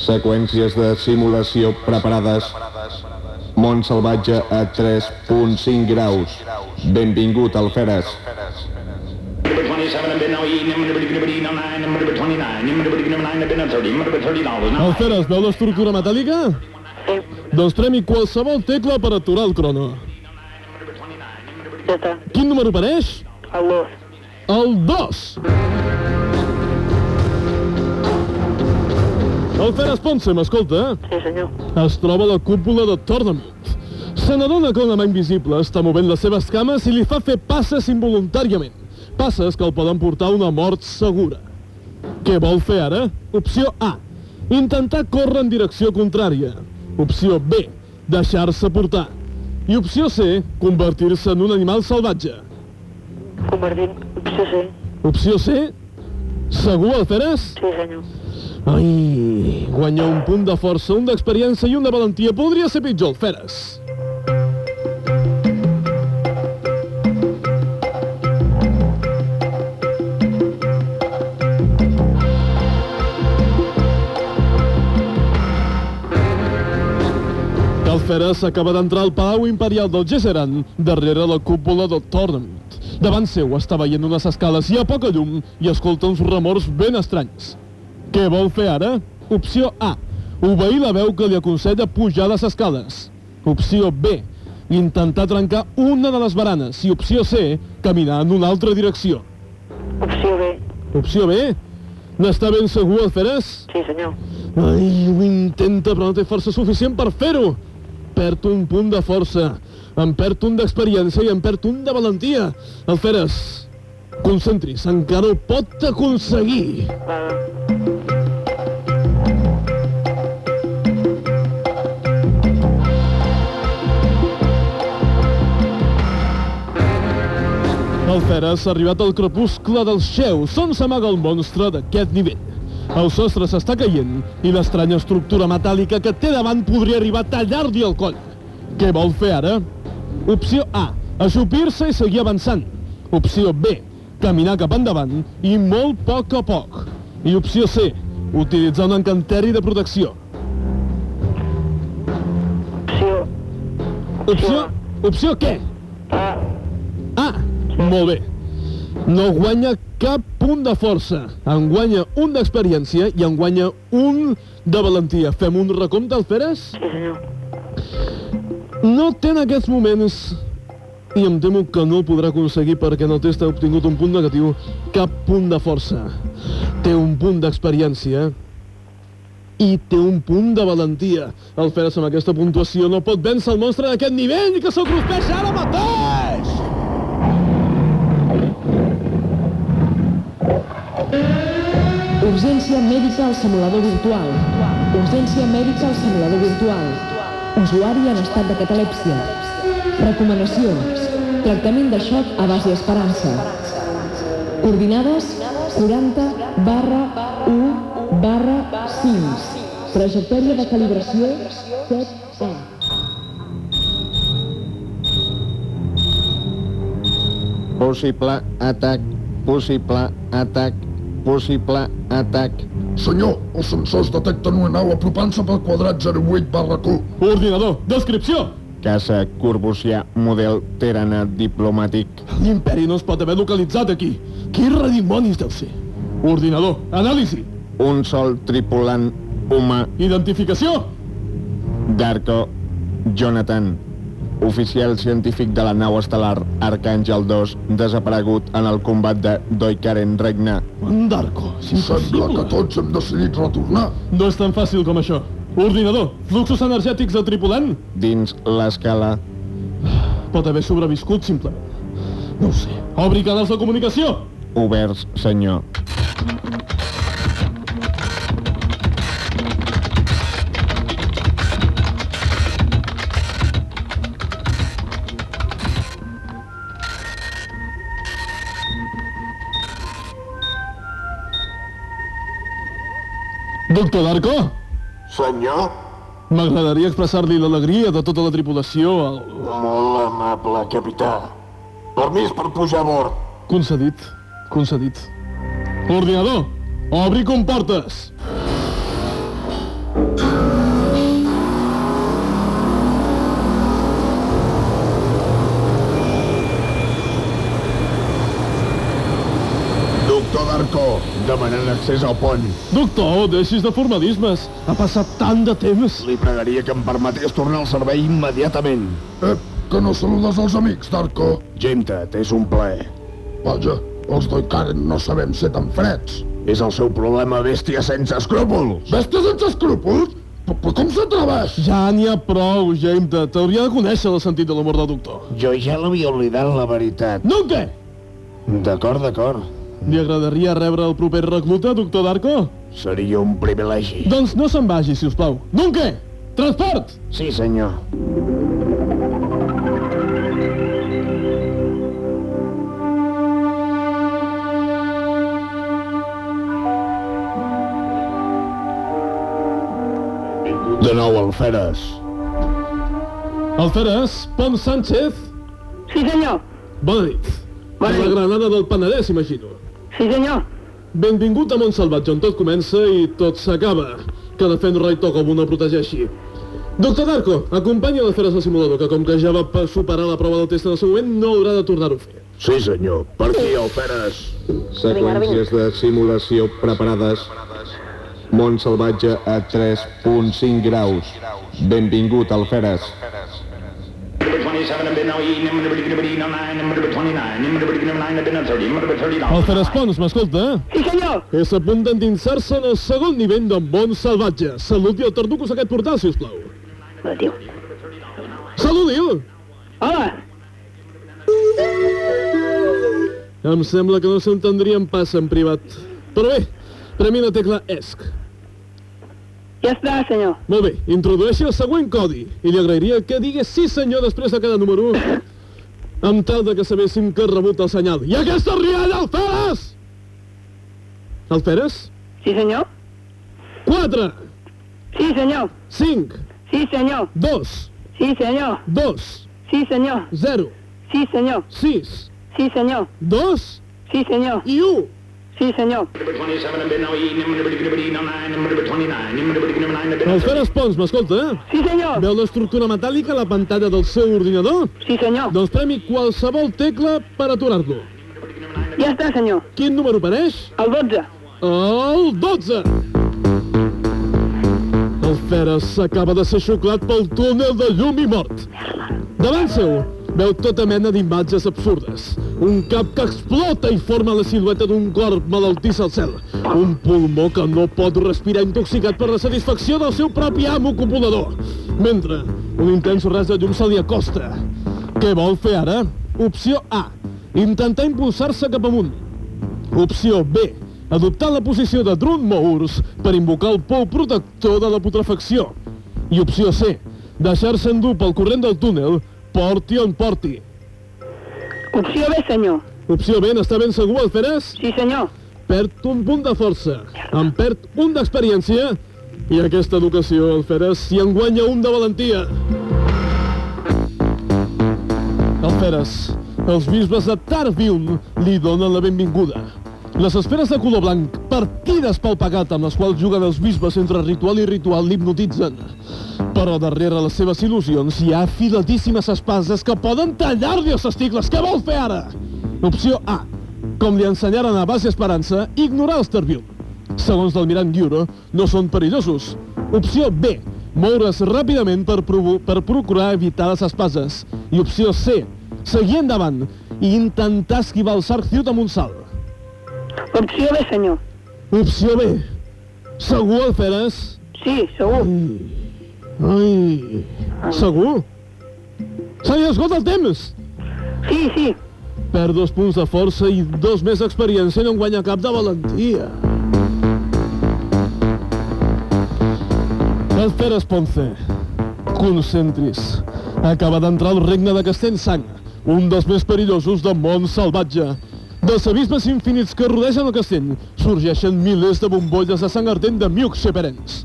Seqüències de simulació preparades. Món salvatge a 3.5 graus. Benvingut, Alferes. Number 27, I've been now eating, number 29, number 29, number 29, I've been at 30, number 30 dollars. Now, Alferes, veu l'estructura metàl·lica? Sí. Doncs premi qualsevol tecla per aturar el crono. Ja està. Quin número apareix? El dos. El 2. Alferes Ponce, m'escolta? Sí, senyor. Es troba a la cúpula de Tournament. Se n'adona que una mà invisible està movent les seves cames i li fa fer passes involuntàriament. Passes que el poden portar a una mort segura. Què vol fer ara? Opció A. Intentar córrer en direcció contrària. Opció B. Deixar-se portar. I opció C. Convertir-se en un animal salvatge. Convertint. Opció C. Opció C. Segur, Alferes? Sí, senyor. Ai, guanyar un punt de força, un d'experiència i un de valentia. Podria ser pitjor, Alferes. Alferes acaba d'entrar al Palau Imperial del Gesseran, darrere la cúpula del Tournament. Davant seu està veient unes escales i a poca llum i escolta uns remors ben estranys. Què vol fer ara? Opció A. Obeir la veu que li aconsella pujar les escales. Opció B. Intentar trencar una de les baranes. I opció C. Caminar en una altra direcció. Opció B. Opció B? N'està ben segur, Alferes? Sí, senyor. Ai, ho intenta, però no té força suficient per fer-ho. Perd un punt de força, en perd un d'experiència i en perd un de valentia. Alferes, concentris, encara ho pot aconseguir. Alferes ha arribat al crepuscle del xeu, on s'amaga el monstre d'aquest nivell. El sostre s'està caient i l'estranya estructura metàl·lica que té davant podria arribar a tallar-li el coll. Què vol fer ara? Opció A. Ajupir-se i seguir avançant. Opció B. Caminar cap endavant i molt poc a poc. I opció C. Utilitzar un encanteri de protecció. Opció. Opció... Opció què? A. Ah, molt bé. No guanya cap punt de força. En guanya un d'experiència i en guanya un de valentia. Fem un recompte, Alferes? Sí, senyor. No té en aquests moments i em temo que no el podrà aconseguir perquè en el test ha obtingut un punt negatiu cap punt de força. Té un punt d'experiència i té un punt de valentia. El Feres amb aquesta puntuació no pot vèncer el monstre d'aquest nivell que se'l cruspeix ara mateix! Urgència mèdica al simulador virtual. Urgència mèdica al simulador virtual. Usuari en estat de catalèpsia. Recomanacions. Tractament de xoc a base esperança. Coordinades 40 barra 1 barra 5. Trajectòria de calibració 7A. Possible atac, possible atac, possible atac. Senyor, els sensors detecten una nau apropant-se pel quadrat 08 barra Q. Ordinador, descripció! Casa Corbusià, model Terana diplomàtic. L'imperi no es pot haver localitzat aquí. Qui redimonis deu ser? Ordinador, anàlisi, Un sol tripulant humà, identificació, Darko Jonathan, oficial científic de la nau estel·lar Arcàngel 2, desaparegut en el combat de Doikaren Regna. En Darko, és Sembla impossible. que tots hem decidit retornar. No és tan fàcil com això. Ordinador, fluxos energètics del tripulant? Dins l'escala, Pot haver sobreviscut, simplement. No ho sé. Obri canals de comunicació! oberts, senyor. Doctor Darko, Senyor, m'agradaria expressar-li l'alegria de tota la tripulació al... molt amable, capità. Permís per pujar a bord. Concedit, concedit. Ordinador, obri comportes! Doctor demanant accés al pont. Doctor, deixis de formalismes. Ha passat tant de temps. Li pregaria que em permetés tornar al servei immediatament. Eh, que no saludes els amics, Darko? Gemtat, és un plaer. Vaja, els Doikaren no sabem ser tan freds. És el seu problema, bèstia sense escrúpols. Bèstia sense escrúpols? Però, però com s'atreveix? Ja n'hi ha prou, James. T'hauria de conèixer el sentit de l'amor del doctor. Jo ja l'havia oblidat, la veritat. No què? D'acord, d'acord. Li agradaria rebre el proper recluta, doctor Darko? Seria un privilegi. Doncs no se'n vagi, si us plau. No què? Transport! Sí, senyor. De nou, Alferes. Alferes, Pont Sánchez. Sí, senyor. Bona nit. Bona La nit. Granada del Penedès, imagino. Sí, senyor. Benvingut a Montsalvatge, on tot comença i tot s'acaba. Que de Fenra i Togobo no protegeixi. Doctor Darko, acompanya l'Alferes al simulador, que com que ja va superar la prova del test en el seu moment, no haurà de tornar-ho a fer. Sí, senyor. Per aquí, Alferes. Seqüències de simulació preparades. Mont salvatge a 3.5 graus. Benvingut, Alferes. 27 have been now eaten, number 29, number 29, number 29 have been at 30, number 30 Alferes Pons, m'escolta? Sí, senyor. És a punt d'endinsar-se en el segon nivell d'en Bon Salvatge. Saluti el Tarducos a aquest portal, si us plau. Relatiu. Saludi'l! Hola. Em sembla que no s'entendrien pas en privat. Però bé, premi la tecla ESC. Ja està, senyor. Molt bé, introdueixi el següent codi i li agrairia que digués sí senyor després de cada número amb tal de que sabéssim que ha rebut el senyal. I aquesta rialla, Alferes! Alferes? Sí, senyor. 4, Sí, senyor. 5, Sí, senyor. 2, Sí, senyor. 2, Sí, senyor. 0, Sí, senyor. 6, Sí, senyor. 2 Sí, senyor. i 1. Sí, senyor. Number 27 have been now eaten, number 29, number 29, number 29 have been at 30. Alferes Pons, m'escolta, eh? Sí, senyor. Veu l'estructura metàl·lica a la pantalla del seu ordinador? Sí, senyor. Doncs premi qualsevol tecla per aturar-lo. Ja està, senyor. Quin número apareix? El 12. El 12! El Feres s'acaba de ser xuclat pel túnel de llum i mort. Davant seu, veu tota mena d'imatges absurdes. Un cap que explota i forma la silueta d'un corp malaltís al cel. Un pulmó que no pot respirar intoxicat per la satisfacció del seu propi amo copulador. Mentre un intens ras de llum se li acosta. Què vol fer ara? Opció A. Intentar impulsar-se cap amunt. Opció B. Adoptar la posició de Drun Mours per invocar el pou protector de la putrefacció. I opció C. Deixar-se endur pel corrent del túnel, porti on porti. Opció B, senyor. Opció B, n'està ben segur, Alferes? Sí, senyor. Perd un punt de força, en perd un d'experiència i aquesta educació, Alferes, si en guanya un de valentia. Alferes, els bisbes de Tarvium li donen la benvinguda. Les esferes de color blanc, partides pel pegat amb les quals juguen els bisbes entre ritual i ritual, l'hipnotitzen. Però darrere les seves il·lusions hi ha filadíssimes espases que poden tallar-li els testicles. Què vol fer ara? Opció A. Com li ensenyaren a base Esperança, ignorar els Tarvium. Segons l'almirant Diuro, no són perillosos. Opció B. Moure's ràpidament per, per procurar evitar les espases. I opció C. Seguir endavant i intentar esquivar el Sarciut amb un salt. Opció B, senyor. Opció B. Segur, Alferes? Sí, segur. Ai... Segur? Se li esgota el temps! Sí, sí. Perd dos punts de força i dos més d'experiència i no en guanya cap de valentia. Alferes Ponce, concentris. Acaba d'entrar al regne de Castellsang, un dels més perillosos del món salvatge. Dels abismes infinits que rodegen el castell sorgeixen milers de bombolles de sang ardent de miucs xeperens.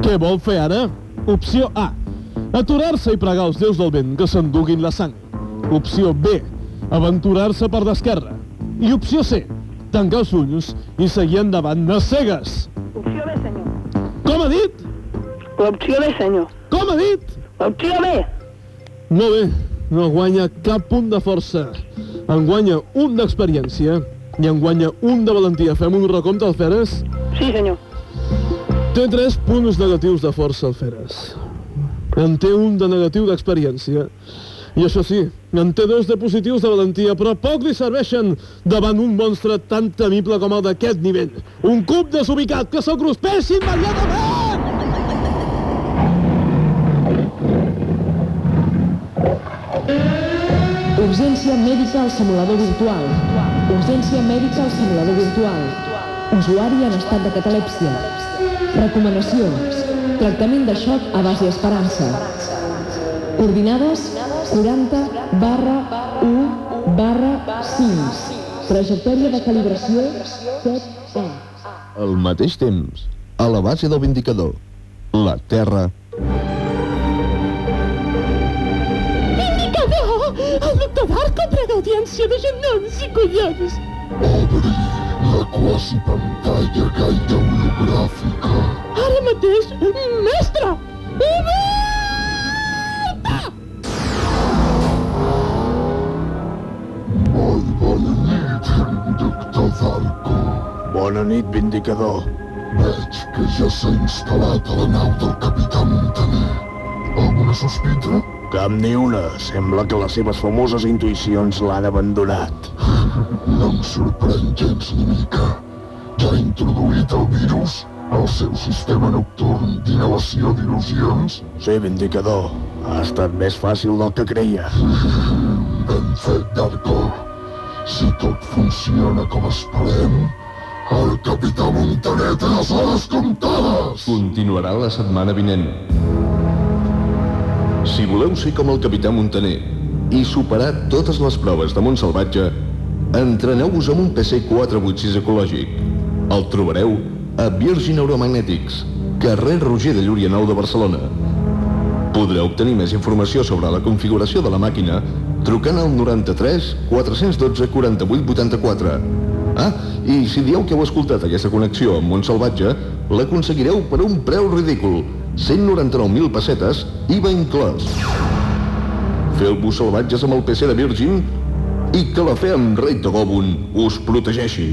Què vol fer ara? Opció A. Aturar-se i pregar als déus del vent que s'enduguin la sang. Opció B. Aventurar-se per l'esquerra. I opció C. Tancar els ulls i seguir endavant a cegues. Opció B, senyor. Com ha dit? L'opció B, senyor. Com ha dit? L'opció B. Molt bé, no guanya cap punt de força. En guanya un d'experiència i en guanya un de valentia. Fem un recompte, Alferes? Sí, senyor. Té tres punts negatius de força, Alferes. En té un de negatiu d'experiència. I això sí, en té dos de positius de valentia, però poc li serveixen davant un monstre tan temible com el d'aquest nivell. Un cub desubicat que se'l cruspeixi immediatament! Urgència mèdica al simulador virtual. Urgència mèdica al simulador virtual. Usuari en estat de catalèpsia. Recomanacions. Tractament de xoc a base esperança. Coordinades 40 barra 1 barra 5. Trajectòria de calibració 7A. Al mateix temps, a la base del Vindicador, la Terra Doctor Darko prega audiència de genolls i collons! Obri la quasi pantalla gaire hologràfica. Ara mateix, mestre! Oberta! Molt bona nit, doctor Zarco. Bona nit, Vindicador. Veig que ja s'ha instal·lat a la nau del capità Montaner. Alguna sospita? Cap ni una. Sembla que les seves famoses intuïcions l'han abandonat. No em sorprèn gens ni mica. Ja ha introduït el virus al seu sistema nocturn d'inhalació d'il·lusions? Sí, Vindicador. Ha estat més fàcil del que creia. Ben fet, Darko. Si tot funciona com esperem, el capità Montaner té les hores comptades! continuarà la setmana vinent. Si voleu ser com el capità Montaner i superar totes les proves de món salvatge, entreneu-vos amb un PC486 ecològic. El trobareu a Virgin Neuromagnetics, carrer Roger de Llúria 9 de Barcelona. Podreu obtenir més informació sobre la configuració de la màquina trucant al 93 412 48 84. Ah, i si dieu que heu escoltat aquesta connexió amb Mont Salvatge, l'aconseguireu per un preu ridícul, 199.000 pessetes, IVA inclòs. Feu-vos salvatges amb el PC de Virgin i que la fe en rei Togobun us protegeixi.